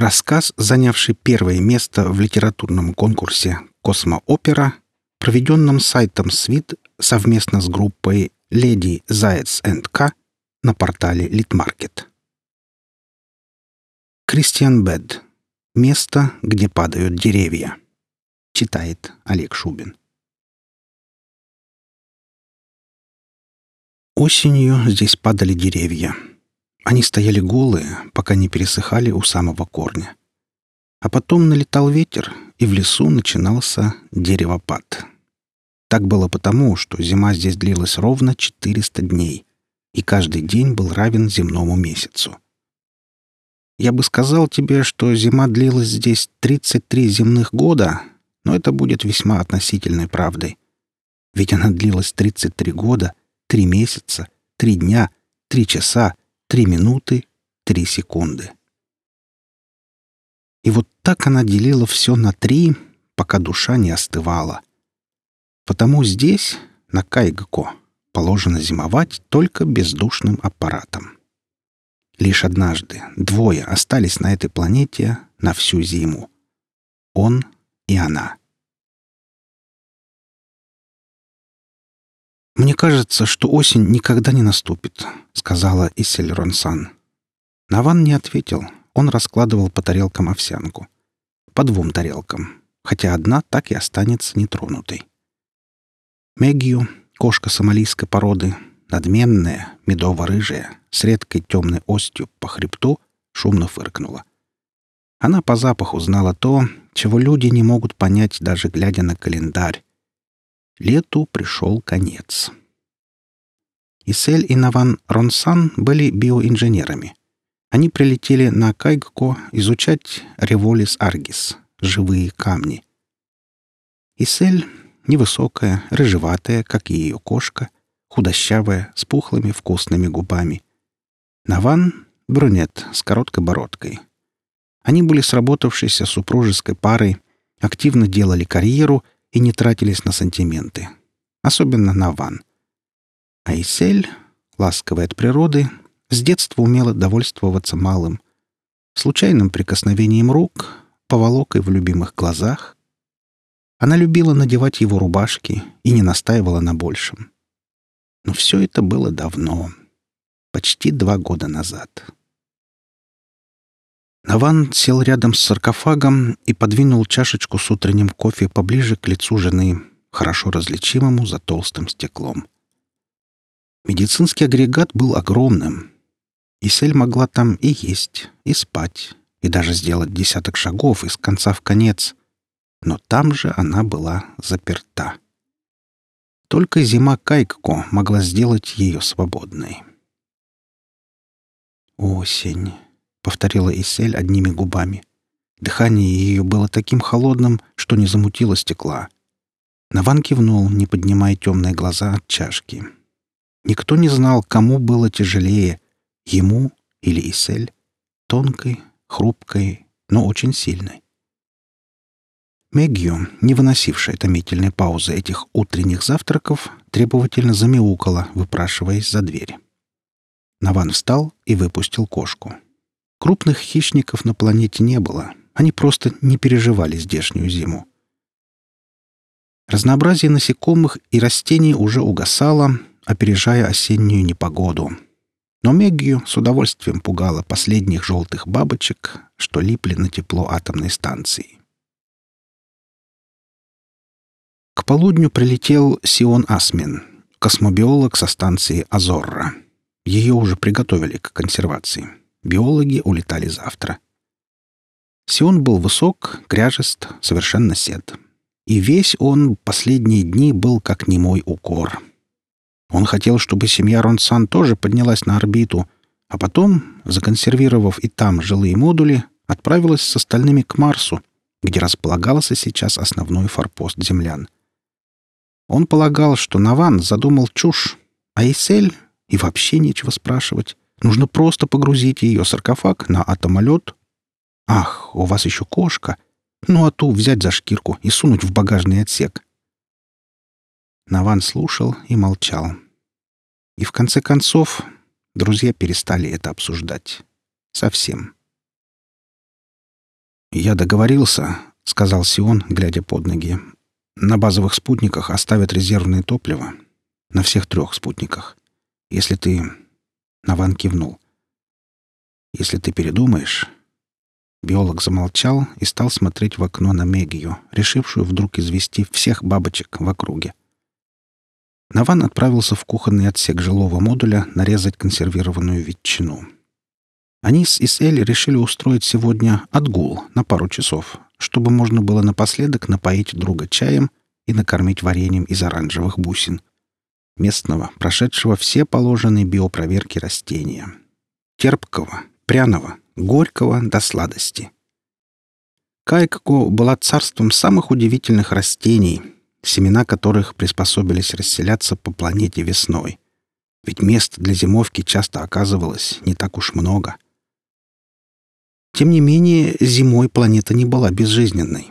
Рассказ, занявший первое место в литературном конкурсе «Космоопера», проведенном сайтом «Свит» совместно с группой «Леди Заяц энд К» на портале «Литмаркет». Кристиан Бед. Место, где падают деревья. Читает Олег Шубин. Осенью здесь падали деревья. Они стояли голые, пока не пересыхали у самого корня. А потом налетал ветер, и в лесу начинался деревопад. Так было потому, что зима здесь длилась ровно 400 дней, и каждый день был равен земному месяцу. Я бы сказал тебе, что зима длилась здесь 33 земных года, но это будет весьма относительной правдой. Ведь она длилась 33 года, 3 месяца, 3 дня, 3 часа, Три минуты, три секунды. И вот так она делила все на три, пока душа не остывала. Потому здесь, на Кайгако, положено зимовать только бездушным аппаратом. Лишь однажды двое остались на этой планете на всю зиму. Он и она. «Мне кажется, что осень никогда не наступит», — сказала Исель Ронсан. Наван не ответил. Он раскладывал по тарелкам овсянку. По двум тарелкам, хотя одна так и останется нетронутой. Мегию, кошка сомалийской породы, надменная, медово-рыжая, с редкой темной остью по хребту, шумно фыркнула. Она по запаху знала то, чего люди не могут понять, даже глядя на календарь. Лету пришел конец. Исель и Наван Ронсан были биоинженерами. Они прилетели на Кайгко изучать револис аргис — живые камни. Исель — невысокая, рыжеватая, как и ее кошка, худощавая, с пухлыми вкусными губами. Наван — брюнет с короткой бородкой. Они были сработавшейся супружеской парой, активно делали карьеру и не тратились на сантименты. Особенно на Ван. Айсель, ласковая от природы, с детства умела довольствоваться малым. Случайным прикосновением рук, поволокой в любимых глазах. Она любила надевать его рубашки и не настаивала на большем. Но все это было давно, почти два года назад. Наван сел рядом с саркофагом и подвинул чашечку с утренним кофе поближе к лицу жены, хорошо различимому за толстым стеклом. Медицинский агрегат был огромным. Исель могла там и есть, и спать, и даже сделать десяток шагов из конца в конец. Но там же она была заперта. Только зима Кайкко могла сделать ее свободной. «Осень», — повторила Исель одними губами. Дыхание ее было таким холодным, что не замутило стекла. Наван кивнул, не поднимая темные глаза от чашки. Никто не знал, кому было тяжелее — ему или Исель, тонкой, хрупкой, но очень сильной. Мегью, не выносившая томительной паузы этих утренних завтраков, требовательно замяукала, выпрашиваясь за дверь. Наван встал и выпустил кошку. Крупных хищников на планете не было. Они просто не переживали здешнюю зиму. Разнообразие насекомых и растений уже угасало, опережая осеннюю непогоду. Но Меггию с удовольствием пугала последних желтых бабочек, что липли на тепло атомной станции. К полудню прилетел Сион Асмин, космобиолог со станции Азорра. Ее уже приготовили к консервации. Биологи улетали завтра. Сион был высок, кряжест, совершенно сед. И весь он последние дни был как немой укор. Он хотел, чтобы семья Ронсан тоже поднялась на орбиту, а потом, законсервировав и там жилые модули, отправилась с остальными к Марсу, где располагался сейчас основной форпост землян. Он полагал, что Наван задумал чушь, а Исель и вообще нечего спрашивать. Нужно просто погрузить ее саркофаг на атомолет. Ах, у вас еще кошка. Ну, а ту взять за шкирку и сунуть в багажный отсек. Наван слушал и молчал. И в конце концов друзья перестали это обсуждать. Совсем. «Я договорился», — сказал Сион, глядя под ноги. «На базовых спутниках оставят резервное топливо. На всех трех спутниках. Если ты...» Наван кивнул. «Если ты передумаешь...» Биолог замолчал и стал смотреть в окно на Мегию, решившую вдруг извести всех бабочек в округе. Наван отправился в кухонный отсек жилого модуля нарезать консервированную ветчину. Они с Исэль решили устроить сегодня отгул на пару часов, чтобы можно было напоследок напоить друга чаем и накормить вареньем из оранжевых бусин. Местного, прошедшего все положенные биопроверки растения. Терпкого, пряного, горького до сладости. Кайкако была царством самых удивительных растений, семена которых приспособились расселяться по планете весной. Ведь мест для зимовки часто оказывалось не так уж много — тем не менее, зимой планета не была безжизненной.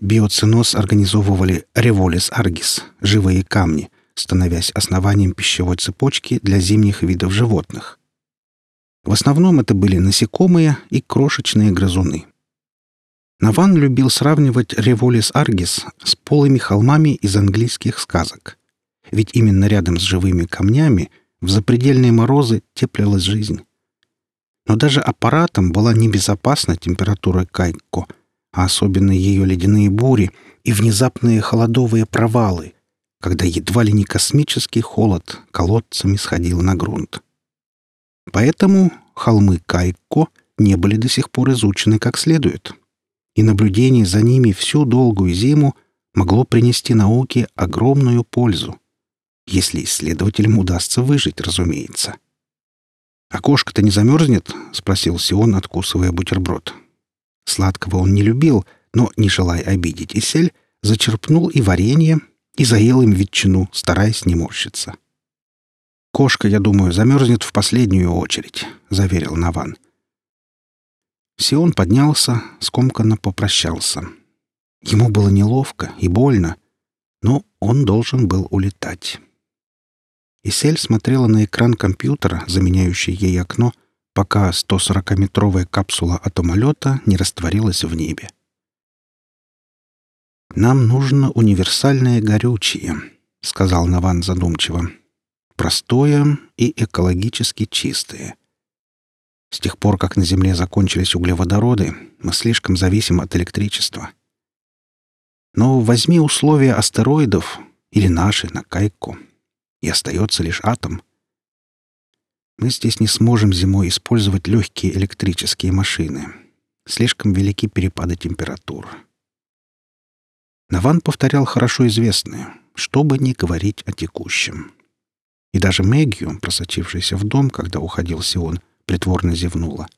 Биоциноз организовывали револис аргис — живые камни, становясь основанием пищевой цепочки для зимних видов животных. В основном это были насекомые и крошечные грызуны. Наван любил сравнивать револис аргис с полыми холмами из английских сказок. Ведь именно рядом с живыми камнями в запредельные морозы теплилась жизнь. Но даже аппаратом была небезопасна температура Кайко, а особенно ее ледяные бури и внезапные холодовые провалы, когда едва ли не космический холод колодцами сходил на грунт. Поэтому холмы Кайко не были до сих пор изучены как следует, и наблюдение за ними всю долгую зиму могло принести науке огромную пользу, если исследователям удастся выжить, разумеется. — «Окошко-то не замерзнет?» — спросил Сион, откусывая бутерброд. Сладкого он не любил, но, не желая обидеть Исель, зачерпнул и варенье, и заел им ветчину, стараясь не морщиться. «Кошка, я думаю, замерзнет в последнюю очередь», — заверил Наван. Сион поднялся, скомканно попрощался. Ему было неловко и больно, но он должен был улетать. Исель смотрела на экран компьютера, заменяющий ей окно, пока 140-метровая капсула атомолета не растворилась в небе. «Нам нужно универсальное горючее», — сказал Наван задумчиво. «Простое и экологически чистое. С тех пор, как на Земле закончились углеводороды, мы слишком зависим от электричества. Но возьми условия астероидов или наши на Кайку и остается лишь атом. Мы здесь не сможем зимой использовать легкие электрические машины. Слишком велики перепады температур. Наван повторял хорошо известное, чтобы не говорить о текущем. И даже Мэгью, просочившаяся в дом, когда уходил Сион, притворно зевнула.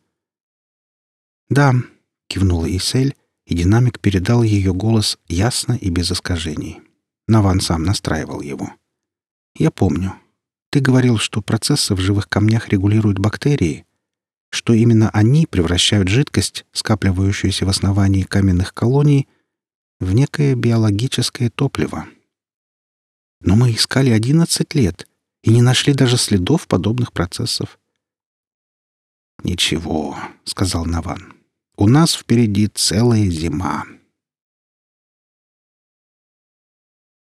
«Да», — кивнула Исель, и динамик передал ее голос ясно и без искажений. Наван сам настраивал его. Я помню. Ты говорил, что процессы в живых камнях регулируют бактерии, что именно они превращают жидкость, скапливающуюся в основании каменных колоний, в некое биологическое топливо. Но мы искали 11 лет и не нашли даже следов подобных процессов. «Ничего», — сказал Наван. «У нас впереди целая зима».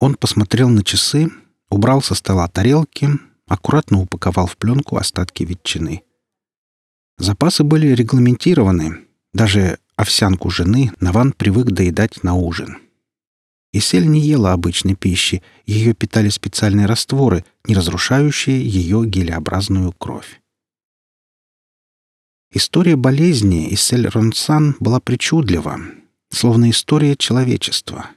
Он посмотрел на часы убрал со стола тарелки, аккуратно упаковал в пленку остатки ветчины. Запасы были регламентированы. Даже овсянку жены Наван привык доедать на ужин. Исель не ела обычной пищи, ее питали специальные растворы, не разрушающие ее гелеобразную кровь. История болезни Исель Ронсан была причудлива, словно история человечества.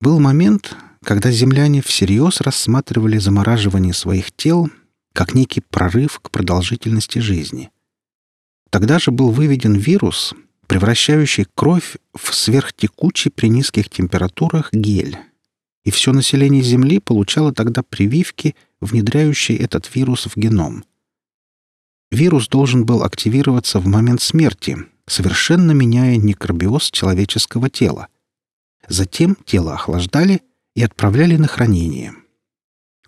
Был момент, когда земляне всерьез рассматривали замораживание своих тел как некий прорыв к продолжительности жизни. Тогда же был выведен вирус, превращающий кровь в сверхтекучий при низких температурах гель. И все население Земли получало тогда прививки, внедряющие этот вирус в геном. Вирус должен был активироваться в момент смерти, совершенно меняя микробиоз человеческого тела. Затем тело охлаждали — и отправляли на хранение.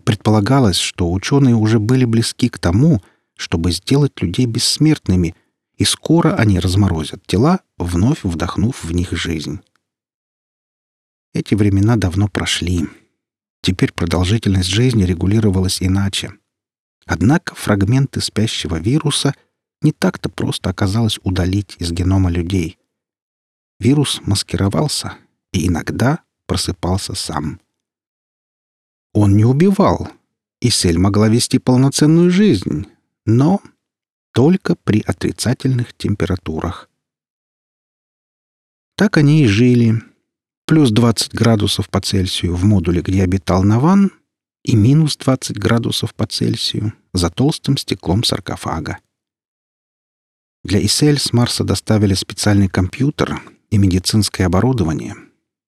Предполагалось, что ученые уже были близки к тому, чтобы сделать людей бессмертными и скоро они разморозят тела, вновь вдохнув в них жизнь. Эти времена давно прошли. Теперь продолжительность жизни регулировалась иначе. Однако фрагменты спящего вируса не так-то просто оказалось удалить из генома людей. Вирус маскировался и иногда просыпался сам. Он не убивал, и Сель могла вести полноценную жизнь, но только при отрицательных температурах. Так они и жили. Плюс 20 градусов по Цельсию в модуле, где обитал Наван, и минус 20 градусов по Цельсию за толстым стеклом саркофага. Для Исель с Марса доставили специальный компьютер и медицинское оборудование,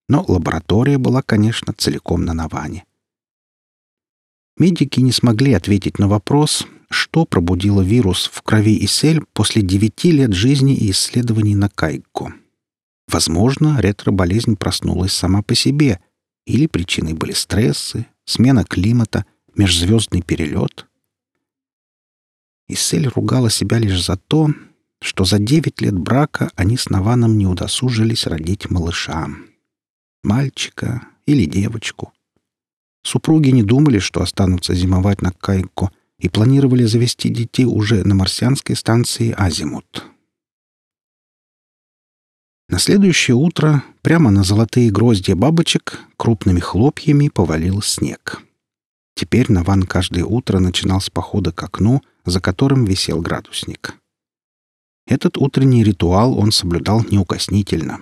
но лаборатория была, конечно, целиком на Наване. Медики не смогли ответить на вопрос, что пробудило вирус в крови Исель после девяти лет жизни и исследований на Кайко. Возможно, ретро-болезнь проснулась сама по себе, или причиной были стрессы, смена климата, межзвездный перелет. Исель ругала себя лишь за то, что за девять лет брака они с Наваном не удосужились родить малыша. Мальчика или девочку. Супруги не думали, что останутся зимовать на Кайко, и планировали завести детей уже на марсианской станции Азимут. На следующее утро прямо на золотые гроздья бабочек крупными хлопьями повалил снег. Теперь Наван каждое утро начинал с похода к окну, за которым висел градусник. Этот утренний ритуал он соблюдал неукоснительно.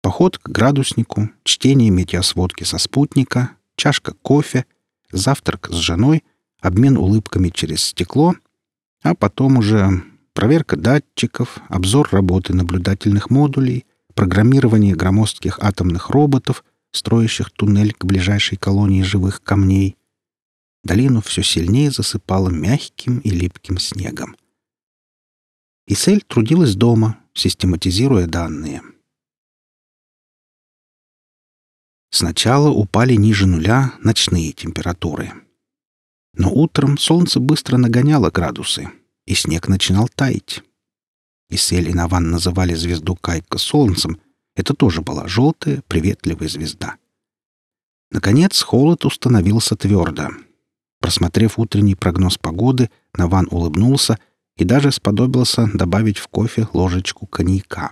Поход к градуснику, чтение метеосводки со спутника, чашка кофе, завтрак с женой, обмен улыбками через стекло, а потом уже проверка датчиков, обзор работы наблюдательных модулей, программирование громоздких атомных роботов, строящих туннель к ближайшей колонии живых камней. Долину все сильнее засыпало мягким и липким снегом. Исель трудилась дома, систематизируя данные. Сначала упали ниже нуля ночные температуры. Но утром солнце быстро нагоняло градусы, и снег начинал таять. Исель и Наван называли звезду Кайка солнцем. Это тоже была желтая, приветливая звезда. Наконец холод установился твердо. Просмотрев утренний прогноз погоды, Наван улыбнулся и даже сподобился добавить в кофе ложечку коньяка.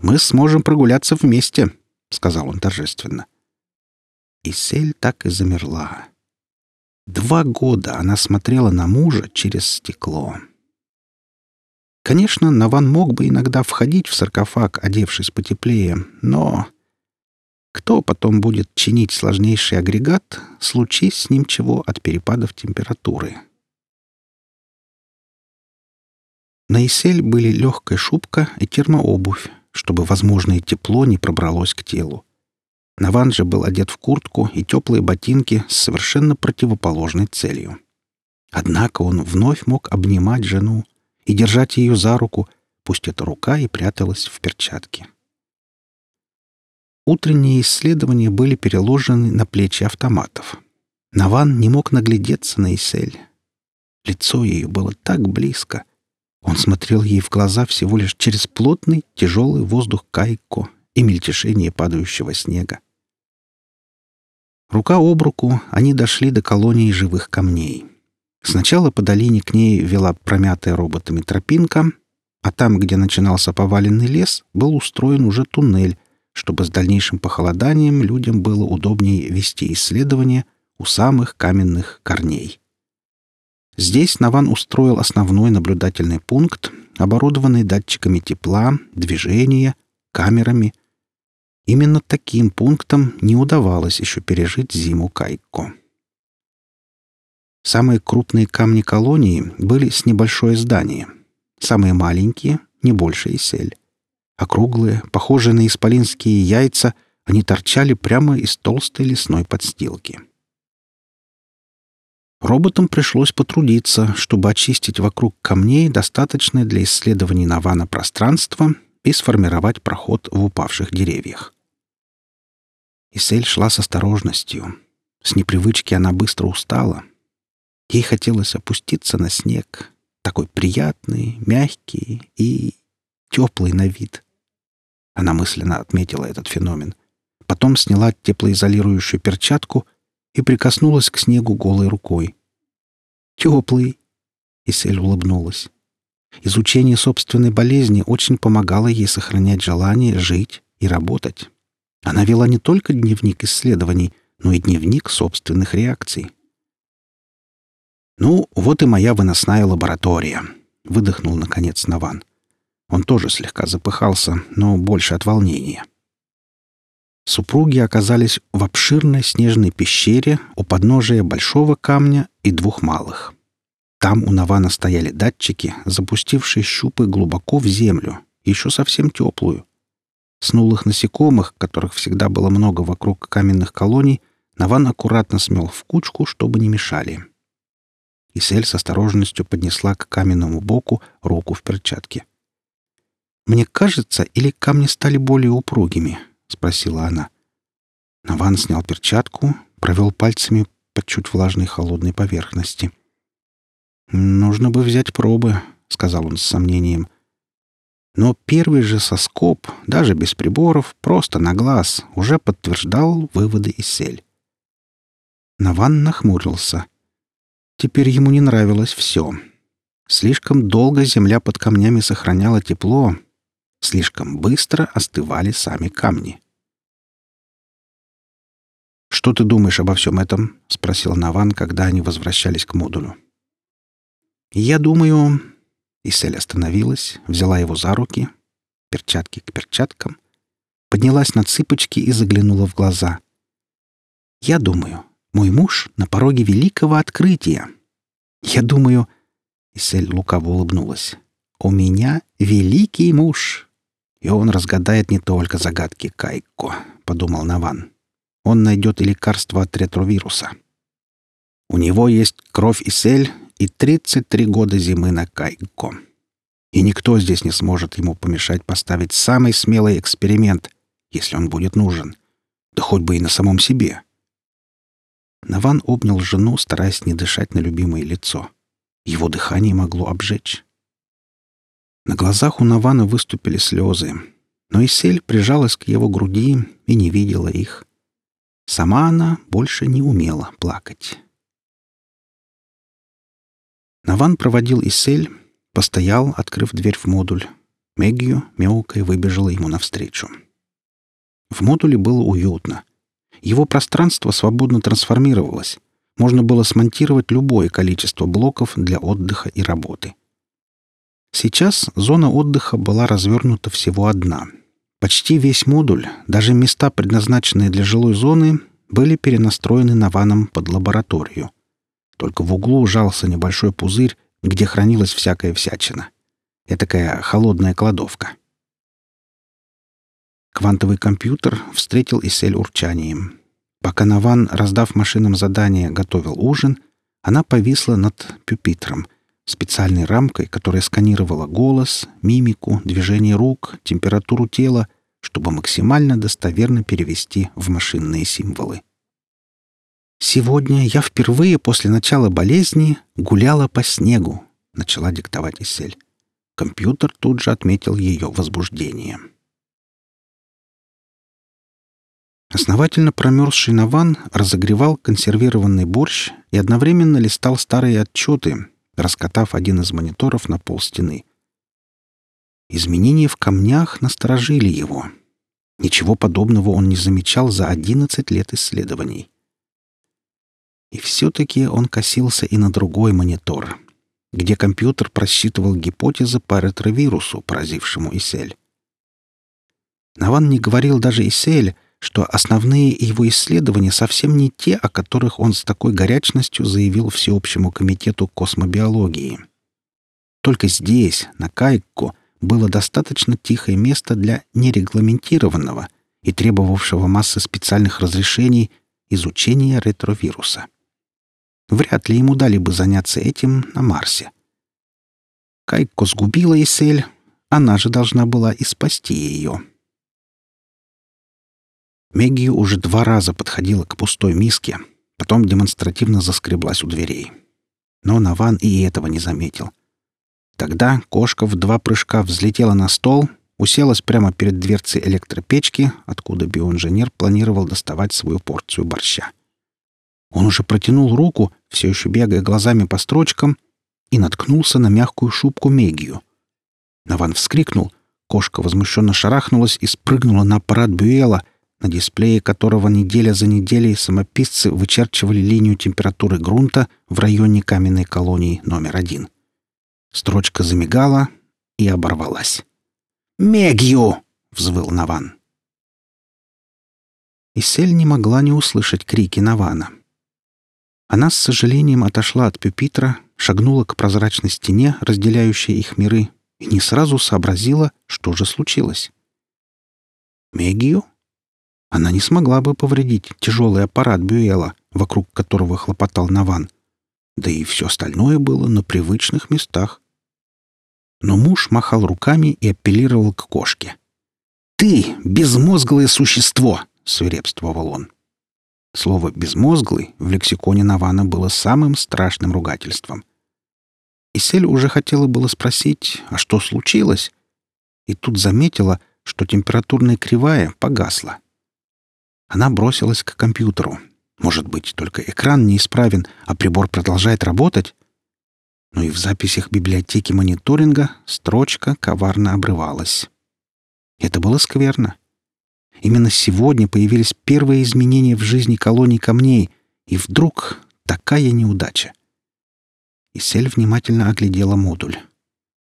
«Мы сможем прогуляться вместе», — сказал он торжественно. Исель так и замерла. Два года она смотрела на мужа через стекло. Конечно, Наван мог бы иногда входить в саркофаг, одевшись потеплее, но... Кто потом будет чинить сложнейший агрегат, случись с ним чего от перепадов температуры? На Исель были легкая шубка и термообувь, чтобы возможное тепло не пробралось к телу. Наван же был одет в куртку и теплые ботинки с совершенно противоположной целью. Однако он вновь мог обнимать жену, и держать ее за руку, пусть эта рука и пряталась в перчатке. Утренние исследования были переложены на плечи автоматов. Наван не мог наглядеться на Исель. Лицо ее было так близко. Он смотрел ей в глаза всего лишь через плотный, тяжелый воздух кайко и мельтешение падающего снега. Рука об руку они дошли до колонии живых камней. Сначала по долине к ней вела промятая роботами тропинка, а там, где начинался поваленный лес, был устроен уже туннель, чтобы с дальнейшим похолоданием людям было удобнее вести исследования у самых каменных корней. Здесь Наван устроил основной наблюдательный пункт, оборудованный датчиками тепла, движения, камерами. Именно таким пунктом не удавалось еще пережить зиму Кайко. Самые крупные камни колонии были с небольшое здание. Самые маленькие — не больше и сель. Округлые, похожие на исполинские яйца, они торчали прямо из толстой лесной подстилки. Роботам пришлось потрудиться, чтобы очистить вокруг камней достаточное для исследований Навана пространство и сформировать проход в упавших деревьях. Исель шла с осторожностью. С непривычки она быстро устала — Ей хотелось опуститься на снег, Такой приятный, мягкий и теплый на вид. Она мысленно отметила этот феномен. Потом сняла теплоизолирующую перчатку и прикоснулась к снегу голой рукой. «Теплый!» — Исель улыбнулась. Изучение собственной болезни очень помогало ей сохранять желание жить и работать. Она вела не только дневник исследований, но и дневник собственных реакций. «Ну, вот и моя выносная лаборатория», — выдохнул, наконец, Наван. Он тоже слегка запыхался, но больше от волнения. Супруги оказались в обширной снежной пещере у подножия большого камня и двух малых. Там у Навана стояли датчики, запустившие щупы глубоко в землю, еще совсем теплую. Снулых насекомых, которых всегда было много вокруг каменных колоний, Наван аккуратно смел в кучку, чтобы не мешали. Исель с осторожностью поднесла к каменному боку руку в перчатке. «Мне кажется, или камни стали более упругими?» — спросила она. Наван снял перчатку, провел пальцами по чуть влажной холодной поверхности. «Нужно бы взять пробы», — сказал он с сомнением. Но первый же соскоб, даже без приборов, просто на глаз, уже подтверждал выводы из сель. Наван нахмурился. Теперь ему не нравилось все. Слишком долго земля под камнями сохраняла тепло, слишком быстро остывали сами камни. «Что ты думаешь обо всем этом?» — спросил Наван, когда они возвращались к модулю. «Я думаю...» Исель остановилась, взяла его за руки, перчатки к перчаткам, поднялась на цыпочки и заглянула в глаза. «Я думаю, мой муж на пороге великого открытия. Я думаю...» Исель лукаво улыбнулась. «У меня великий муж, и он разгадает не только загадки Кайко», — подумал Наван. «Он найдет и лекарство от ретровируса. У него есть кровь Исель и 33 года зимы на Кайко. И никто здесь не сможет ему помешать поставить самый смелый эксперимент, если он будет нужен. Да хоть бы и на самом себе. Наван обнял жену, стараясь не дышать на любимое лицо. Его дыхание могло обжечь. На глазах у Навана выступили слезы, но Исель прижалась к его груди и не видела их. Сама она больше не умела плакать. Наван проводил Исель, постоял, открыв дверь в модуль. Мэггию мяукая выбежала ему навстречу. В модуле было уютно. Его пространство свободно трансформировалось. Можно было смонтировать любое количество блоков для отдыха и работы. Сейчас зона отдыха была развернута всего одна. Почти весь модуль, даже места, предназначенные для жилой зоны, были перенастроены Наваном под лабораторию — только в углу жался небольшой пузырь, где хранилась всякая всячина. Этакая холодная кладовка. Квантовый компьютер встретил Исель урчанием. Пока Наван, раздав машинам задание, готовил ужин, она повисла над пюпитром, специальной рамкой, которая сканировала голос, мимику, движение рук, температуру тела, чтобы максимально достоверно перевести в машинные символы. «Сегодня я впервые после начала болезни гуляла по снегу», — начала диктовать Исель. Компьютер тут же отметил ее возбуждение. Основательно промерзший Наван разогревал консервированный борщ и одновременно листал старые отчеты, раскатав один из мониторов на пол стены. Изменения в камнях насторожили его. Ничего подобного он не замечал за 11 лет исследований. И все-таки он косился и на другой монитор, где компьютер просчитывал гипотезы по ретровирусу, поразившему Исель. Наван не говорил даже Исель, что основные его исследования совсем не те, о которых он с такой горячностью заявил Всеобщему комитету космобиологии. Только здесь, на Кайкко, было достаточно тихое место для нерегламентированного и требовавшего массы специальных разрешений изучения ретровируса. Вряд ли ему дали бы заняться этим на Марсе. Кайко сгубила Исель, она же должна была и спасти ее. Мегги уже два раза подходила к пустой миске, потом демонстративно заскреблась у дверей. Но Наван и этого не заметил. Тогда кошка в два прыжка взлетела на стол, уселась прямо перед дверцей электропечки, откуда биоинженер планировал доставать свою порцию борща. Он уже протянул руку, все еще бегая глазами по строчкам, и наткнулся на мягкую шубку Мегию. Наван вскрикнул, кошка возмущенно шарахнулась и спрыгнула на аппарат Бюэла, на дисплее которого неделя за неделей самописцы вычерчивали линию температуры грунта в районе каменной колонии номер один. Строчка замигала и оборвалась. «Мегью!» — взвыл Наван. Исель не могла не услышать крики Навана. Она с сожалением отошла от пюпитра, шагнула к прозрачной стене, разделяющей их миры, и не сразу сообразила, что же случилось. Мегию? Она не смогла бы повредить тяжелый аппарат Бюэла, вокруг которого хлопотал Наван. Да и все остальное было на привычных местах. Но муж махал руками и апеллировал к кошке. «Ты — безмозглое существо!» — свирепствовал он. Слово «безмозглый» в лексиконе Навана было самым страшным ругательством. Исель уже хотела было спросить, а что случилось? И тут заметила, что температурная кривая погасла. Она бросилась к компьютеру. Может быть, только экран неисправен, а прибор продолжает работать? но и в записях библиотеки мониторинга строчка коварно обрывалась. Это было скверно. Именно сегодня появились первые изменения в жизни колоний камней, и вдруг такая неудача. Исель внимательно оглядела модуль.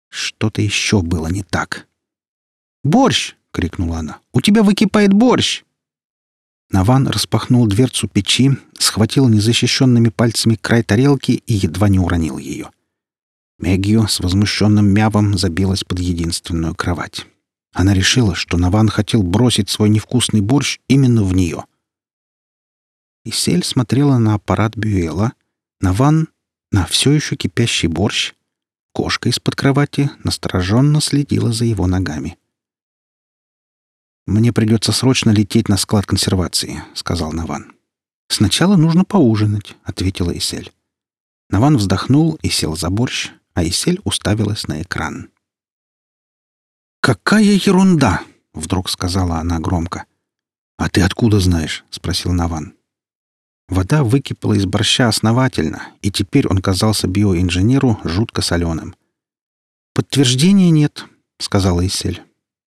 Что-то еще было не так. «Борщ!» — крикнула она. «У тебя выкипает борщ!» Наван распахнул дверцу печи, схватил незащищенными пальцами край тарелки и едва не уронил ее. Мегью с возмущенным мявом забилась под единственную кровать. Она решила, что Наван хотел бросить свой невкусный борщ именно в нее. Исель смотрела на аппарат Бюэла, Наван — на все еще кипящий борщ. Кошка из-под кровати настороженно следила за его ногами. «Мне придется срочно лететь на склад консервации», — сказал Наван. «Сначала нужно поужинать», — ответила Исель. Наван вздохнул и сел за борщ, а Исель уставилась на экран. «Какая ерунда!» — вдруг сказала она громко. «А ты откуда знаешь?» — спросил Наван. Вода выкипела из борща основательно, и теперь он казался биоинженеру жутко соленым. «Подтверждения нет», — сказала Исель.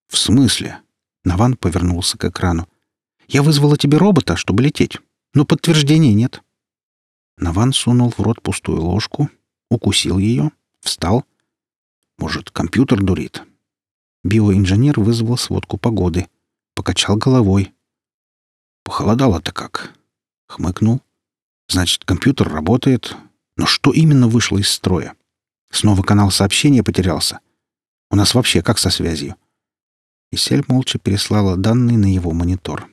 «В смысле?» — Наван повернулся к экрану. «Я вызвала тебе робота, чтобы лететь, но подтверждения нет». Наван сунул в рот пустую ложку, укусил ее Встал. Может, компьютер дурит? Биоинженер вызвал сводку погоды. Покачал головой. Похолодало-то как. Хмыкнул. Значит, компьютер работает. Но что именно вышло из строя? Снова канал сообщения потерялся. У нас вообще как со связью? Исель молча переслала данные на его монитор.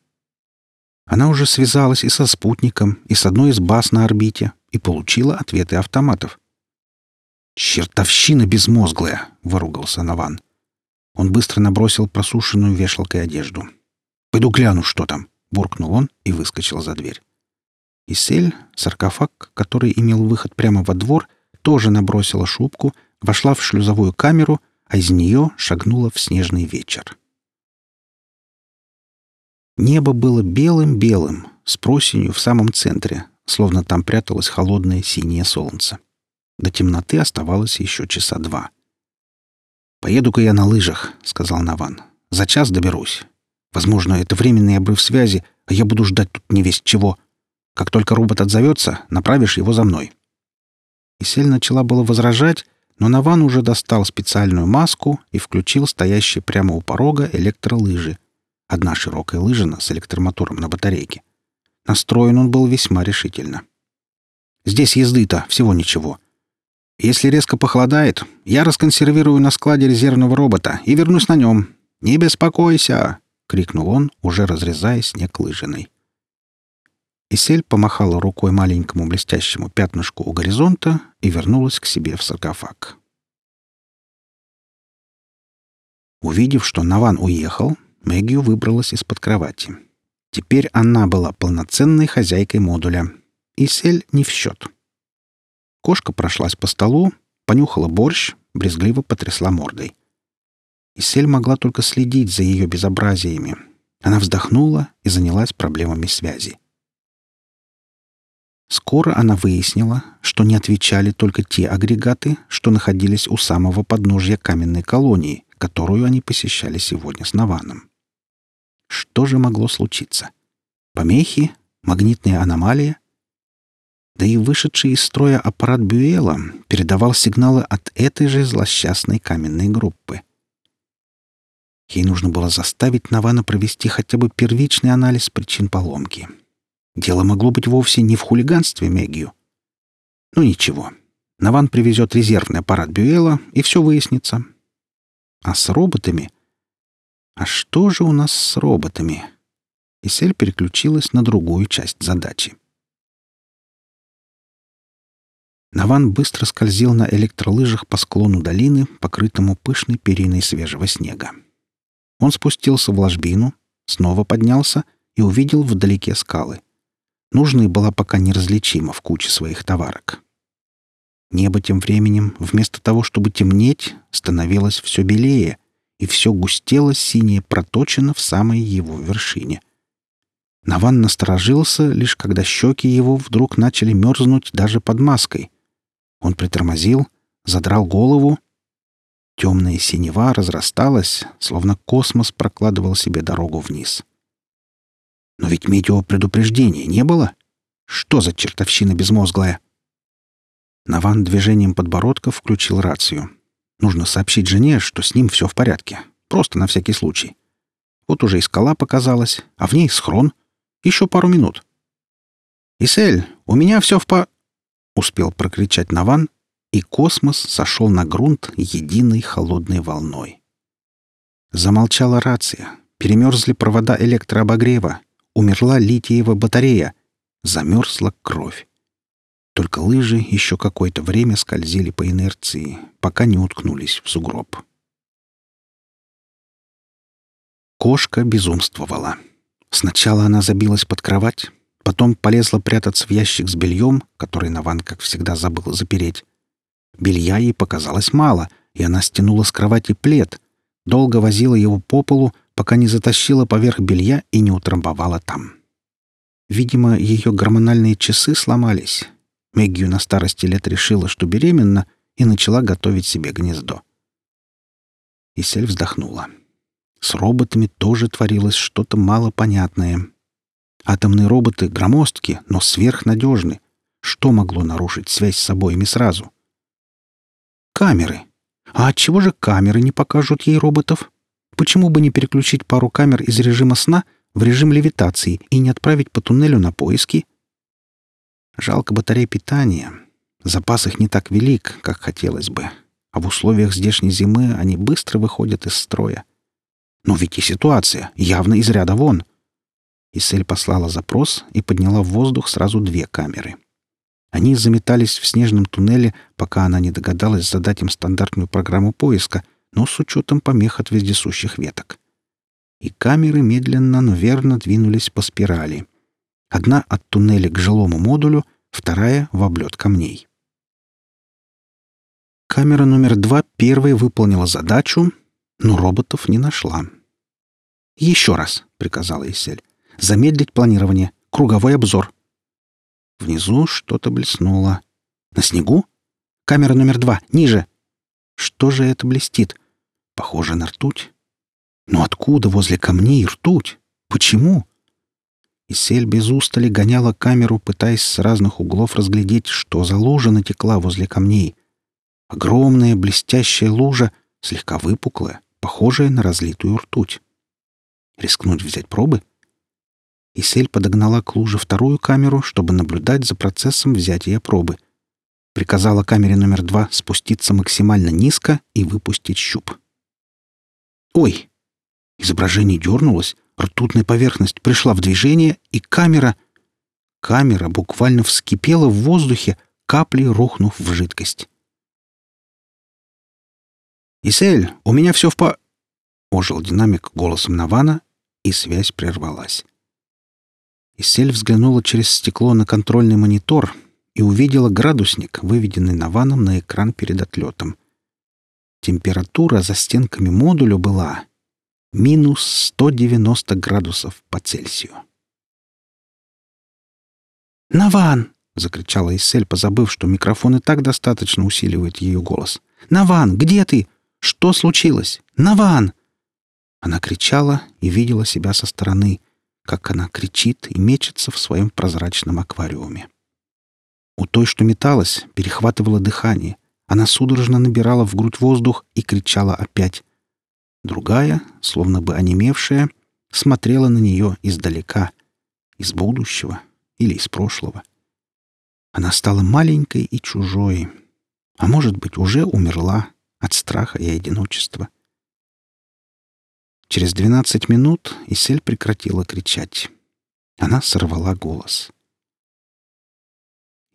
Она уже связалась и со спутником, и с одной из баз на орбите, и получила ответы автоматов. «Чертовщина безмозглая!» — выругался Наван. Он быстро набросил просушенную вешалкой одежду. «Пойду гляну, что там!» — буркнул он и выскочил за дверь. Исель, саркофаг, который имел выход прямо во двор, тоже набросила шубку, вошла в шлюзовую камеру, а из нее шагнула в снежный вечер. Небо было белым-белым, с просенью в самом центре, словно там пряталось холодное синее солнце. До темноты оставалось еще часа два. «Поеду-ка я на лыжах», — сказал Наван. «За час доберусь. Возможно, это временный обрыв связи, а я буду ждать тут не весь чего. Как только робот отзовется, направишь его за мной». Исель начала было возражать, но Наван уже достал специальную маску и включил стоящие прямо у порога электролыжи. Одна широкая лыжина с электромотором на батарейке. Настроен он был весьма решительно. «Здесь езды-то всего ничего. Если резко похолодает, я расконсервирую на складе резервного робота и вернусь на нем. Не беспокойся!» — крикнул он, уже разрезая снег лыжиной. Исель помахала рукой маленькому блестящему пятнышку у горизонта и вернулась к себе в саркофаг. Увидев, что Наван уехал, Мэгью выбралась из-под кровати. Теперь она была полноценной хозяйкой модуля. Исель не в счет. Кошка прошлась по столу, понюхала борщ, брезгливо потрясла мордой. Исель могла только следить за ее безобразиями. Она вздохнула и занялась проблемами связи. Скоро она выяснила, что не отвечали только те агрегаты, что находились у самого подножья каменной колонии, которую они посещали сегодня с Наваном. Что же могло случиться? Помехи? Магнитная аномалия? Да и вышедший из строя аппарат Бюэла передавал сигналы от этой же злосчастной каменной группы. Ей нужно было заставить Навана провести хотя бы первичный анализ причин поломки. Дело могло быть вовсе не в хулиганстве Мегию. Ну ничего. Наван привезет резервный аппарат Бюэла, и все выяснится. А с роботами... А что же у нас с роботами? Исель переключилась на другую часть задачи. Наван быстро скользил на электролыжах по склону долины, покрытому пышной периной свежего снега. Он спустился в ложбину, снова поднялся и увидел вдалеке скалы. Нужная была пока неразличима в куче своих товарок. Небо тем временем, вместо того, чтобы темнеть, становилось все белее, и все густело синее проточено в самой его вершине. Наван насторожился, лишь когда щеки его вдруг начали мерзнуть даже под маской. Он притормозил, задрал голову. Темная синева разрасталась, словно космос прокладывал себе дорогу вниз. Но ведь метеопредупреждения не было. Что за чертовщина безмозглая? Наван движением подбородка включил рацию. Нужно сообщить жене, что с ним все в порядке. Просто на всякий случай. Вот уже и скала показалась, а в ней схрон. Еще пару минут. «Исель, у меня все в по...» Успел прокричать Наван, и космос сошел на грунт единой холодной волной. Замолчала рация, перемерзли провода электрообогрева, умерла литиева батарея, замерзла кровь. Только лыжи еще какое-то время скользили по инерции, пока не уткнулись в сугроб. Кошка безумствовала. Сначала она забилась под кровать, потом полезла прятаться в ящик с бельем, который Наван, как всегда, забыл запереть. Белья ей показалось мало, и она стянула с кровати плед, долго возила его по полу, пока не затащила поверх белья и не утрамбовала там. Видимо, ее гормональные часы сломались, Мэггью на старости лет решила, что беременна, и начала готовить себе гнездо. Исель вздохнула. С роботами тоже творилось что-то малопонятное. Атомные роботы громоздки, но сверхнадежны. Что могло нарушить связь с обоими сразу? Камеры. А отчего же камеры не покажут ей роботов? Почему бы не переключить пару камер из режима сна в режим левитации и не отправить по туннелю на поиски — Жалко батарей питания. Запас их не так велик, как хотелось бы. А в условиях здешней зимы они быстро выходят из строя. Но ведь и ситуация явно из ряда вон. Исель послала запрос и подняла в воздух сразу две камеры. Они заметались в снежном туннеле, пока она не догадалась задать им стандартную программу поиска, но с учетом помех от вездесущих веток. И камеры медленно, но верно двинулись по спирали — Одна от туннеля к жилому модулю, вторая — в облет камней. Камера номер два первой выполнила задачу, но роботов не нашла. «Еще раз», — приказала Исель, — «замедлить планирование, круговой обзор». Внизу что-то блеснуло. «На снегу? Камера номер два, ниже!» «Что же это блестит? Похоже на ртуть. Но откуда возле камней ртуть? Почему?» и сель без устали гоняла камеру, пытаясь с разных углов разглядеть, что за лужа натекла возле камней. Огромная блестящая лужа, слегка выпуклая, похожая на разлитую ртуть. Рискнуть взять пробы? Исель подогнала к луже вторую камеру, чтобы наблюдать за процессом взятия пробы. Приказала камере номер два спуститься максимально низко и выпустить щуп. «Ой!» Изображение дернулось, Ртутная поверхность пришла в движение, и камера... Камера буквально вскипела в воздухе, каплей рухнув в жидкость. «Исель, у меня все в по...» Ожил динамик голосом Навана, и связь прервалась. Исель взглянула через стекло на контрольный монитор и увидела градусник, выведенный Наваном на экран перед отлетом. Температура за стенками модуля была минус 190 градусов по Цельсию. «Наван!» — закричала Иссель, позабыв, что микрофон и так достаточно усиливает ее голос. «Наван, где ты? Что случилось? Наван!» Она кричала и видела себя со стороны, как она кричит и мечется в своем прозрачном аквариуме. У той, что металась, перехватывало дыхание. Она судорожно набирала в грудь воздух и кричала опять. Другая, словно бы онемевшая, смотрела на нее издалека, из будущего или из прошлого. Она стала маленькой и чужой, а может быть, уже умерла от страха и одиночества. Через двенадцать минут Исель прекратила кричать. Она сорвала голос.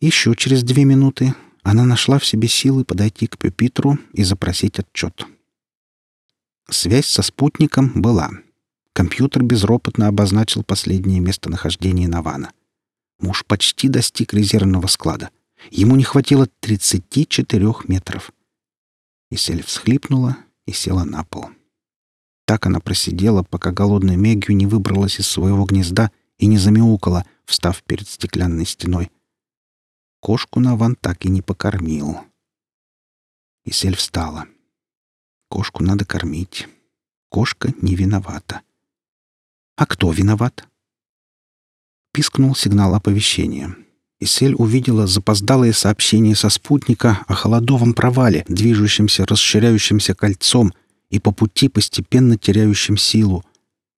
Еще через две минуты она нашла в себе силы подойти к Пюпитру и запросить отчет. Связь со спутником была. Компьютер безропотно обозначил последнее местонахождение Навана. Муж почти достиг резервного склада. Ему не хватило 34 метров. Исель всхлипнула и села на пол. Так она просидела, пока голодная Мегью не выбралась из своего гнезда и не замяукала, встав перед стеклянной стеной. Кошку Наван так и не покормил. Исель встала. Кошку надо кормить. Кошка не виновата. А кто виноват? Пискнул сигнал оповещения. Исель увидела запоздалое сообщение со спутника о холодовом провале, движущемся расширяющимся кольцом и по пути постепенно теряющем силу.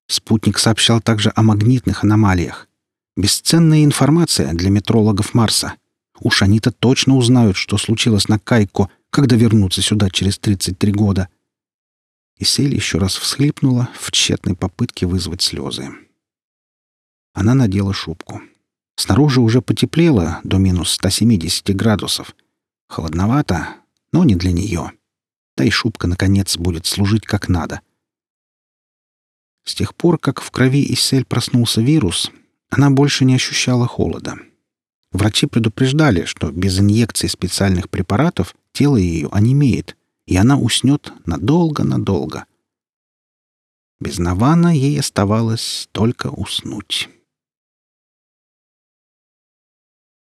Спутник сообщал также о магнитных аномалиях. Бесценная информация для метрологов Марса. Уж они-то точно узнают, что случилось на Кайко, когда вернутся сюда через 33 года. Исель еще раз всхлипнула в тщетной попытке вызвать слезы. Она надела шубку. Снаружи уже потеплело до минус 170 градусов. Холодновато, но не для нее. Да и шубка, наконец, будет служить как надо. С тех пор, как в крови Исель проснулся вирус, она больше не ощущала холода. Врачи предупреждали, что без инъекций специальных препаратов тело ее онемеет — и она уснет надолго-надолго. Без Навана ей оставалось только уснуть.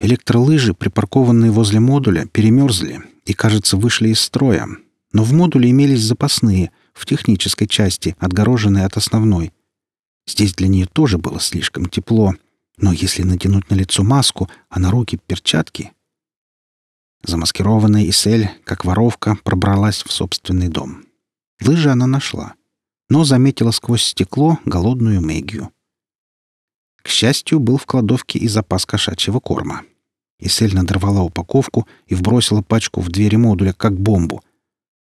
Электролыжи, припаркованные возле модуля, перемерзли и, кажется, вышли из строя, но в модуле имелись запасные, в технической части, отгороженные от основной. Здесь для нее тоже было слишком тепло, но если натянуть на лицо маску, а на руки перчатки, Замаскированная Исель, как воровка, пробралась в собственный дом. Лыжи она нашла, но заметила сквозь стекло голодную Мэгью. К счастью, был в кладовке и запас кошачьего корма. Исель надорвала упаковку и вбросила пачку в двери модуля, как бомбу.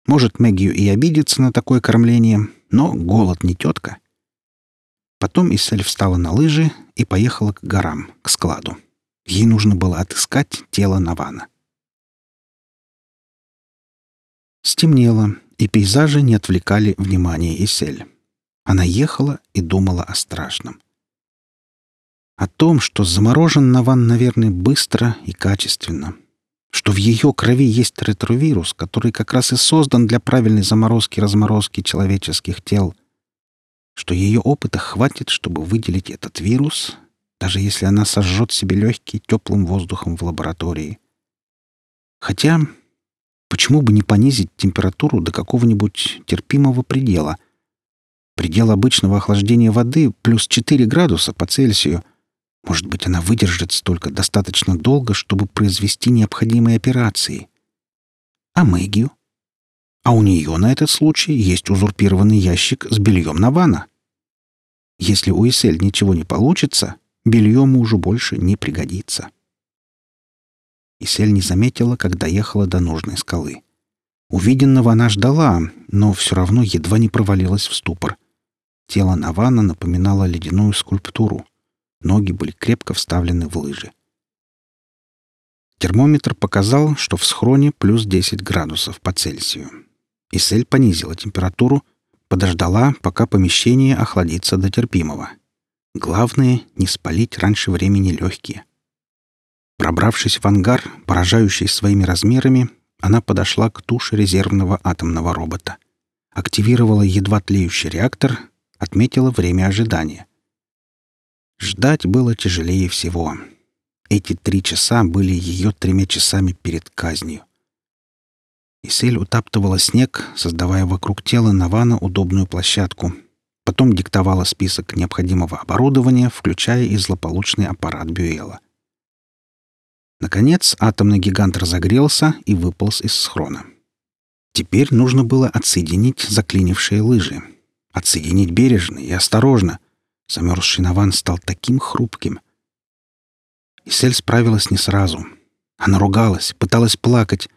Может, Мэгью и обидится на такое кормление, но голод не тетка. Потом Исель встала на лыжи и поехала к горам, к складу. Ей нужно было отыскать тело Навана. Стемнело, и пейзажи не отвлекали внимание Исель. Она ехала и думала о страшном. О том, что заморожен Наван, наверное, быстро и качественно. Что в ее крови есть ретровирус, который как раз и создан для правильной заморозки-разморозки человеческих тел. Что ее опыта хватит, чтобы выделить этот вирус, даже если она сожжет себе легкие теплым воздухом в лаборатории. Хотя Почему бы не понизить температуру до какого-нибудь терпимого предела? Предел обычного охлаждения воды плюс 4 градуса по Цельсию. Может быть, она выдержит столько достаточно долго, чтобы произвести необходимые операции. А Мэгию? А у нее на этот случай есть узурпированный ящик с бельем Навана. Если у Исель ничего не получится, белье мужу больше не пригодится. И Сель не заметила, когда ехала до нужной скалы. Увиденного она ждала, но все равно едва не провалилась в ступор. Тело Навана напоминало ледяную скульптуру. Ноги были крепко вставлены в лыжи. Термометр показал, что в схроне плюс 10 градусов по Цельсию. Исель понизила температуру, подождала, пока помещение охладится до терпимого. Главное — не спалить раньше времени легкие. Пробравшись в ангар, поражающий своими размерами, Она подошла к туше резервного атомного робота. Активировала едва тлеющий реактор, отметила время ожидания. Ждать было тяжелее всего. Эти три часа были ее тремя часами перед казнью. Исель утаптывала снег, создавая вокруг тела Навана удобную площадку. Потом диктовала список необходимого оборудования, включая и злополучный аппарат Бюэла. Наконец атомный гигант разогрелся и выполз из схрона. Теперь нужно было отсоединить заклинившие лыжи. Отсоединить бережно и осторожно. Замерзший Наван стал таким хрупким. Исель справилась не сразу. Она ругалась, пыталась плакать,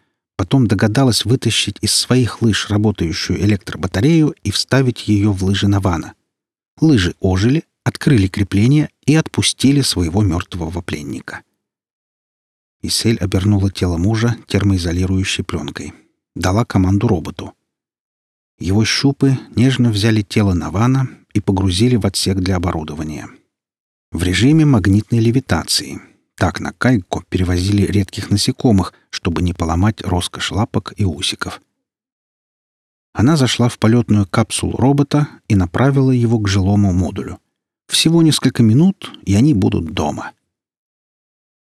Потом догадалась вытащить из своих лыж работающую электробатарею и вставить ее в лыжи Навана. Лыжи ожили, открыли крепление и отпустили своего мертвого пленника. Исель обернула тело мужа термоизолирующей пленкой. Дала команду роботу. Его щупы нежно взяли тело Навана и погрузили в отсек для оборудования. В режиме магнитной левитации — так на Кайко перевозили редких насекомых, чтобы не поломать роскошь лапок и усиков. Она зашла в полетную капсулу робота и направила его к жилому модулю. Всего несколько минут, и они будут дома.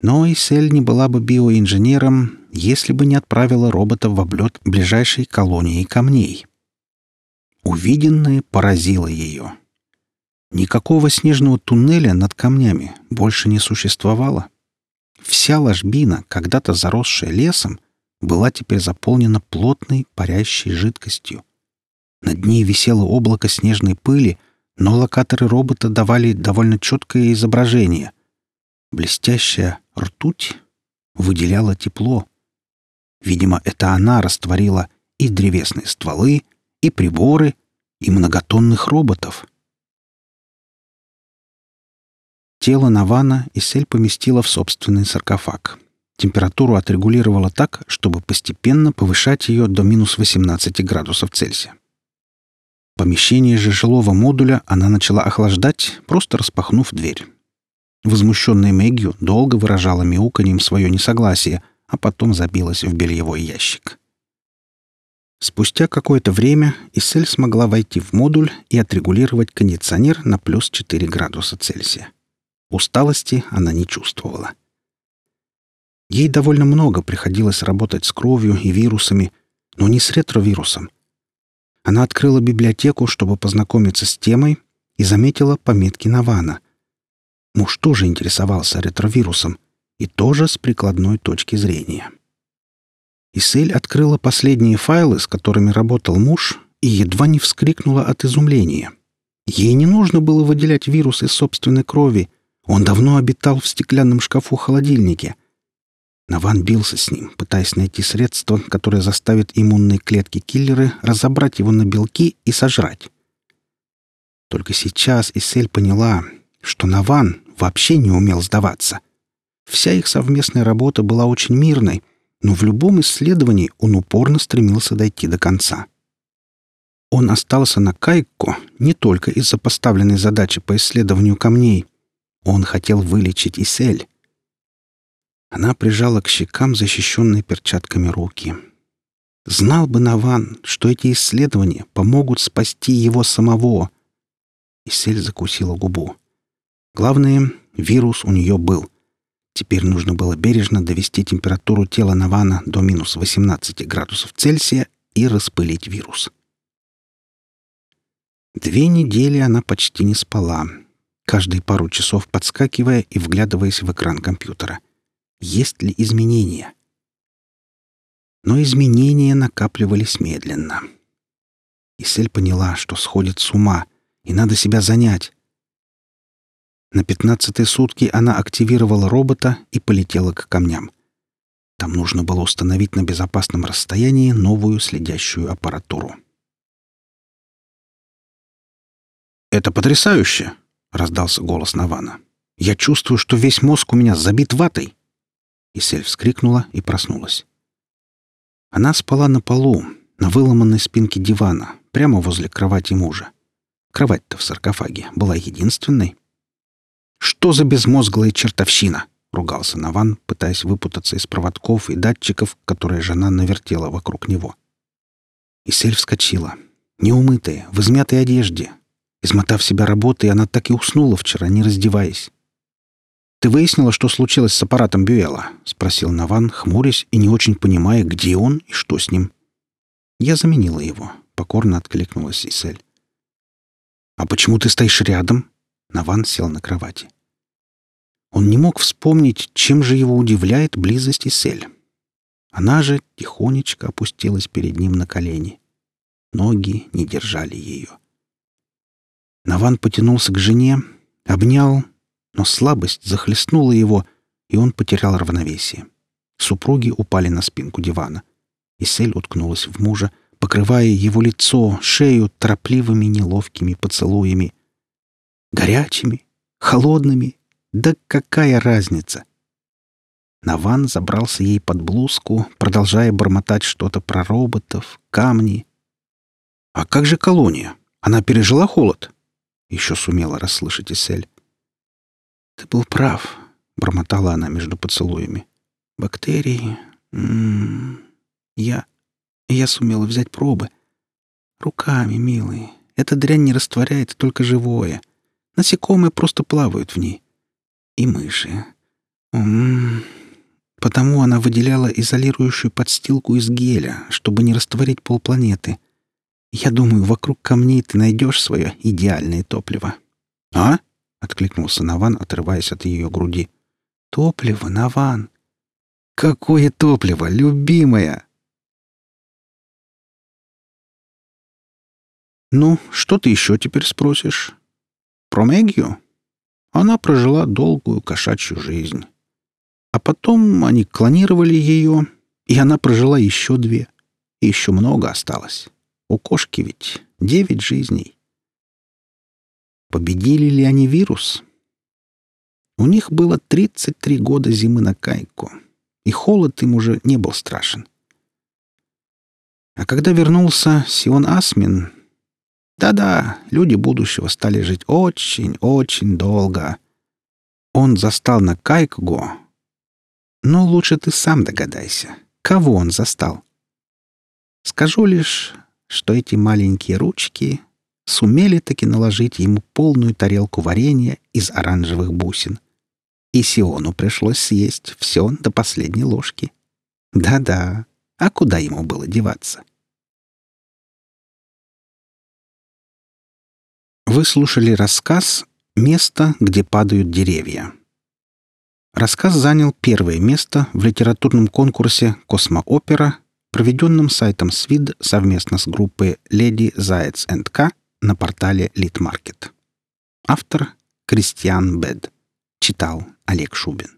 Но Исель не была бы биоинженером, если бы не отправила робота в облет ближайшей колонии камней. Увиденное поразило ее. Никакого снежного туннеля над камнями больше не существовало. Вся ложбина, когда-то заросшая лесом, была теперь заполнена плотной парящей жидкостью. Над ней висело облако снежной пыли, но локаторы робота давали довольно четкое изображение. Блестящая ртуть выделяла тепло. Видимо, это она растворила и древесные стволы, и приборы, и многотонных роботов. Тело Навана Исель поместила в собственный саркофаг. Температуру отрегулировала так, чтобы постепенно повышать ее до минус 18 градусов Цельсия. Помещение же жилого модуля она начала охлаждать, просто распахнув дверь. Возмущенная Мэгью долго выражала мяуканьем свое несогласие, а потом забилась в бельевой ящик. Спустя какое-то время Исель смогла войти в модуль и отрегулировать кондиционер на плюс 4 градуса Цельсия. Усталости она не чувствовала. Ей довольно много приходилось работать с кровью и вирусами, но не с ретровирусом. Она открыла библиотеку, чтобы познакомиться с темой, и заметила пометки Навана. Муж тоже интересовался ретровирусом, и тоже с прикладной точки зрения. Исель открыла последние файлы, с которыми работал муж, и едва не вскрикнула от изумления. Ей не нужно было выделять вирус из собственной крови, он давно обитал в стеклянном шкафу-холодильнике. Наван бился с ним, пытаясь найти средство, которое заставит иммунные клетки-киллеры разобрать его на белки и сожрать. Только сейчас Исель поняла, что Наван вообще не умел сдаваться. Вся их совместная работа была очень мирной, но в любом исследовании он упорно стремился дойти до конца. Он остался на Кайко не только из-за поставленной задачи по исследованию камней — он хотел вылечить Исель. Она прижала к щекам защищенные перчатками руки. Знал бы Наван, что эти исследования помогут спасти его самого. Исель закусила губу. Главное, вирус у нее был. Теперь нужно было бережно довести температуру тела Навана до минус 18 градусов Цельсия и распылить вирус. Две недели она почти не спала каждые пару часов подскакивая и вглядываясь в экран компьютера. Есть ли изменения? Но изменения накапливались медленно. Исель поняла, что сходит с ума, и надо себя занять. На пятнадцатые сутки она активировала робота и полетела к камням. Там нужно было установить на безопасном расстоянии новую следящую аппаратуру. «Это потрясающе!» — раздался голос Навана. «Я чувствую, что весь мозг у меня забит ватой!» Исель вскрикнула и проснулась. Она спала на полу, на выломанной спинке дивана, прямо возле кровати мужа. Кровать-то в саркофаге была единственной. «Что за безмозглая чертовщина?» — ругался Наван, пытаясь выпутаться из проводков и датчиков, которые жена навертела вокруг него. Исель вскочила. Неумытая, в измятой одежде. Измотав себя работой, она так и уснула вчера, не раздеваясь. «Ты выяснила, что случилось с аппаратом Бюэла?» — спросил Наван, хмурясь и не очень понимая, где он и что с ним. «Я заменила его», — покорно откликнулась Исель. «А почему ты стоишь рядом?» Наван сел на кровати. Он не мог вспомнить, чем же его удивляет близость Исель. Она же тихонечко опустилась перед ним на колени. Ноги не держали ее. Наван потянулся к жене, обнял, но слабость захлестнула его, и он потерял равновесие. Супруги упали на спинку дивана. Исель уткнулась в мужа, покрывая его лицо, шею торопливыми неловкими поцелуями. Горячими, холодными, да какая разница? Наван забрался ей под блузку, продолжая бормотать что-то про роботов, камни. «А как же колония? Она пережила холод?» Еще сумела расслышать Исель. «Ты был прав», — бормотала она между поцелуями. «Бактерии... М -м -м. Я... Я сумела взять пробы. Руками, милый. Эта дрянь не растворяет только живое. Насекомые просто плавают в ней. И мыши. М -м. Потому она выделяла изолирующую подстилку из геля, чтобы не растворить полпланеты. Я думаю, вокруг камней ты найдешь свое идеальное топливо. А? — откликнулся Наван, отрываясь от ее груди. «Топливо, Наван!» «Какое топливо, любимая!» «Ну, что ты еще теперь спросишь?» «Про Мэгью?» Она прожила долгую кошачью жизнь. А потом они клонировали ее, и она прожила еще две. И еще много осталось. У кошки ведь девять жизней. Победили ли они вирус? У них было 33 года зимы на Кайку, и холод им уже не был страшен. А когда вернулся Сион Асмин, да-да, люди будущего стали жить очень-очень долго. Он застал на Кайкго. Но лучше ты сам догадайся, кого он застал. Скажу лишь, что эти маленькие ручки сумели таки наложить ему полную тарелку варенья из оранжевых бусин. И Сиону пришлось съесть все до последней ложки. Да-да, а куда ему было деваться? Вы слушали рассказ «Место, где падают деревья». Рассказ занял первое место в литературном конкурсе «Космоопера», проведенном сайтом СВИД совместно с группой «Леди Заяц and К» на портале Литмаркет. Автор Кристиан Бед. Читал Олег Шубин.